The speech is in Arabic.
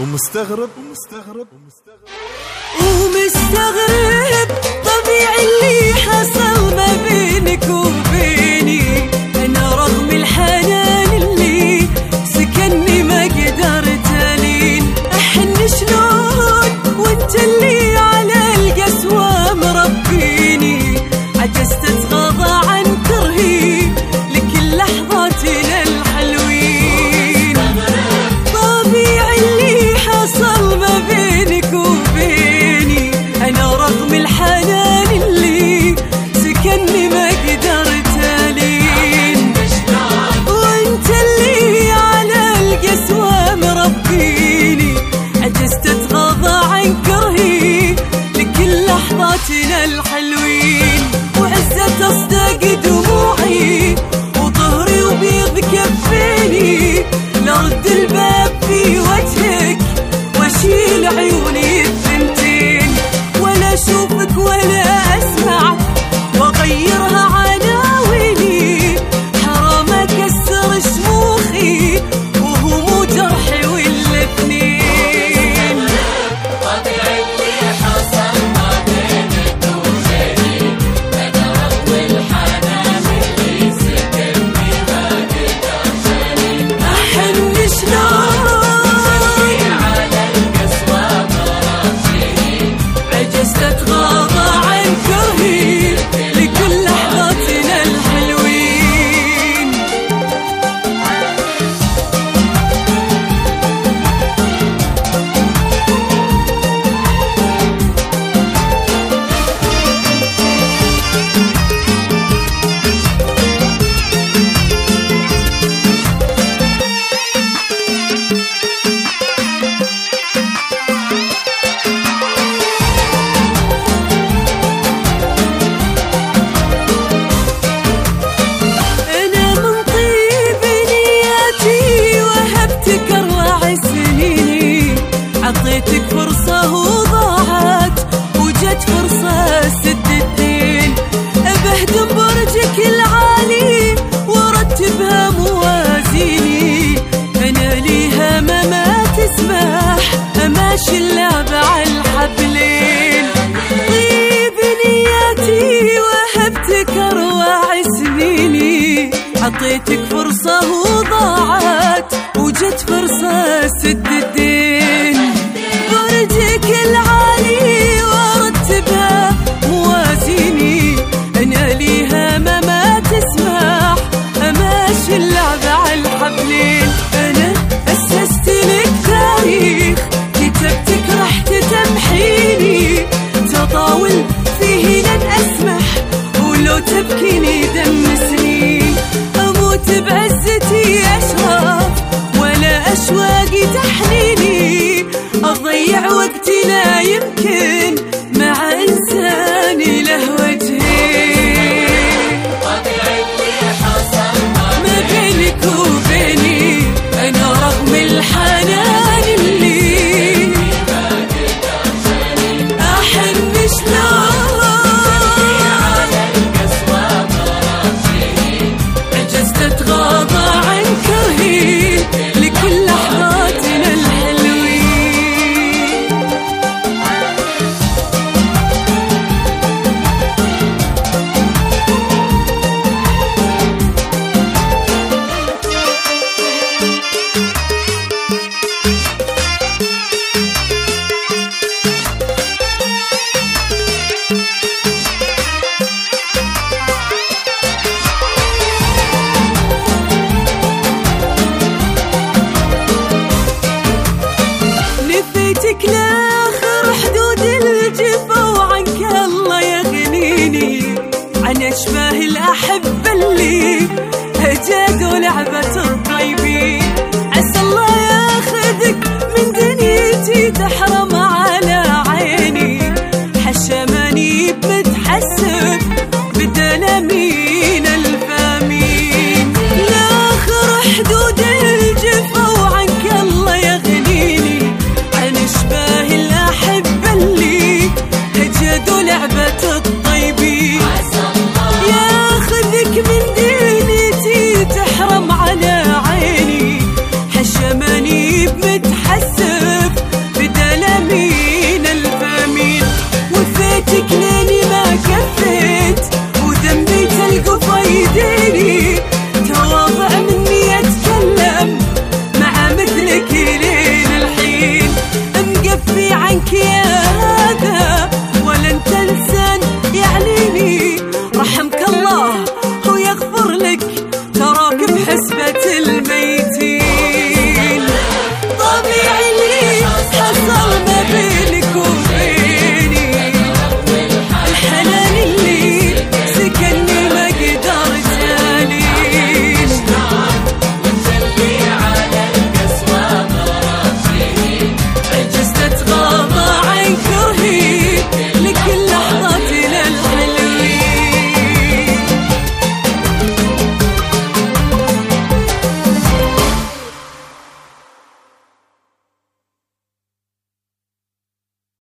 ومستغرب ومستغرب ومستغرب. ومستغرب جالتك فرصة وضاعت وجت فرصة سد الدين. بهدم برجك العالي ورتبها موازيني. أنا ليها ما ما تسمح أماشي إلا على الحبلين. طيب نياتي وهبتك أروع سنيني. عطيتك فرصة وضاعت وجت فرصة سد الدين. وقتي لا يمكن